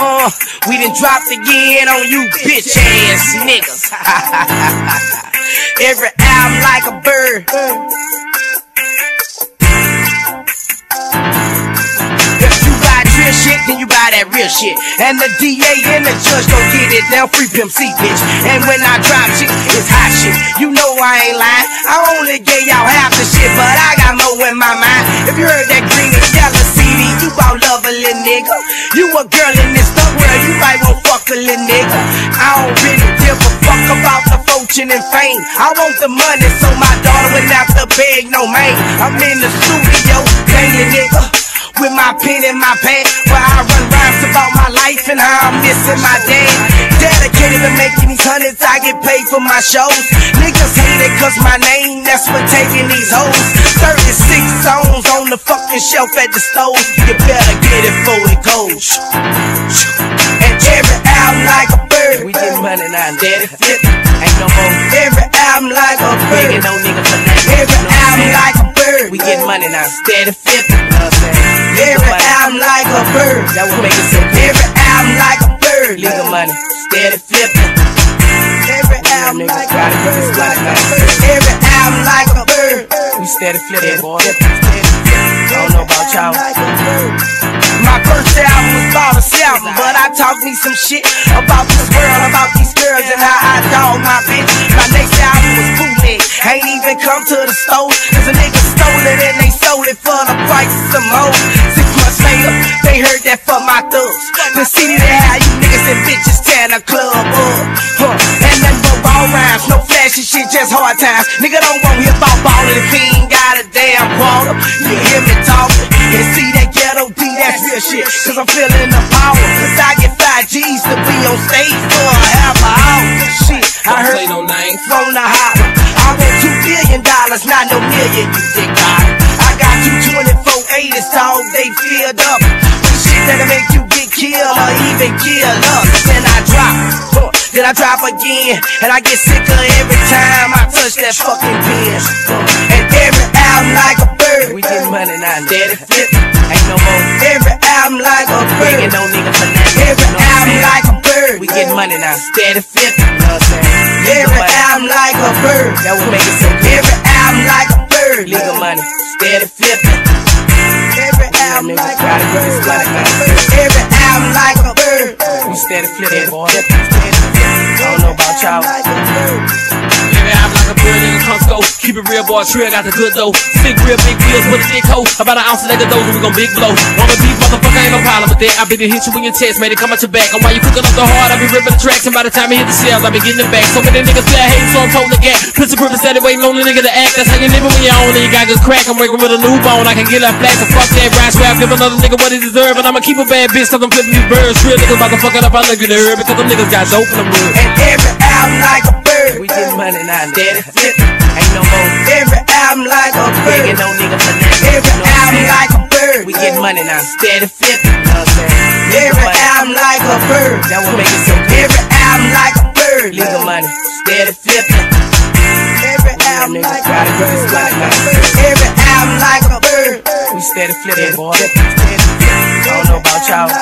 Uh, we done dropped again on you bitch ass niggas. Every album like a bird. If you buy drill shit, then you buy that real shit. And the DA and the judge don't get it down, free Pimp C, bitch. And when I drop shit, it's hot shit. You know I ain't lying. I only gave y'all half the shit, but I got more in my mind. If you heard that green and yellow You bout love a little nigga. You a girl in this stuff world, you might want fuck a little nigga. I don't really give a fuck about the fortune and fame. I want the money so my daughter wouldn't have to beg no man. I'm in the studio, banging nigga. With my pen in my pants, where I run rhymes about my life and how I'm missing my day. Dedicated to making these hundreds, I get paid for my shows. Niggas hate it cause my name, that's for taking these hoes. 36 songs on the fucking shelf at the store, You better get it before it goes. And every album like a bird. We get money now, daddy flip. Ain't no more. Every album like a bird. Nigga, no nigga for nothing. Every album like a bird. We get money now, steady flip. You know what I'm saying? Every album like a bird. That would make it so Every album like a bird. Legal money, steady flipping. Every album like a bird. Every album like a bird. We steady flipping, boy. I don't know about y'all. My first album was about a album, but I talk me some shit about this world, about these girls, and how I dog my bitch. My next album was bootleg, ain't even come to the store, cause a nigga stole it and they sold it for the price of some more. Six months later, they heard that for my thugs. The city that had you niggas and bitches tearing a club up. Rhymes, shit, just hard times. Nigga don't want hear about ballin' if he ain't got a damn quarter. You hear me talking and see that ghetto D, that's real shit. Cause I'm feeling the power. Cause I get five G's to be on stage for a half an hour. Shit, I heard play no names. from the holler. I want two billion dollars, not no million, you dick God. I got two 24 80s, dog, they filled up. With shit that'll make you get killed or even kill us. Then I drop again. And I get sicker every time I touch that fucking pen. And every album like a bird. We get money now, daddy flip. Ain't no more. Every album like a bird. Ain't no nigga for nothing. Every album like a bird. We get money now, steady flip. You know what I'm saying? Every album like a bird. That would make it so Every album like a bird. Legal money, steady flipping. Every album like a bird. Every album like a bird. We steady flipping, boy. About y'all. Every album like a bird it real, boy. Trill got the good dough. Stick real big wheels with a thick hoe. About an ounce of the dough, and we gon' big blow. On the beat, motherfucker, ain't no problem with that. I been to hit you when your test, made it come out your back. And while you cooking up the hard, I be ripping the tracks. And by the time I hit the shells, I be getting it back. So many niggas still hate, so I'm told to get. Prince of Griffin said it waiting on the nigga to act. That's how you living when you own it. You got good crack. I'm working with a new bone. I can get that flat. So fuck that rap rap. Give another nigga what he deserve. And I'ma keep a bad bitch, cause I'm flipping these birds. Real niggas about to fuck it up. I look at the herb because them niggas got dope in the mood. And every album like a. We get money now, daddy flip. Ain't no more. Every album like a bird. Ain't no nigga for nothing. Every album like a bird. We get money now, steady flip. You know what I'm saying? Every album like a bird. That would make it so good. Every album like a bird. Legal money, steady flipping. Every album like a bird. Every album like a bird. We steady flipping, boy. I don't know about y'all.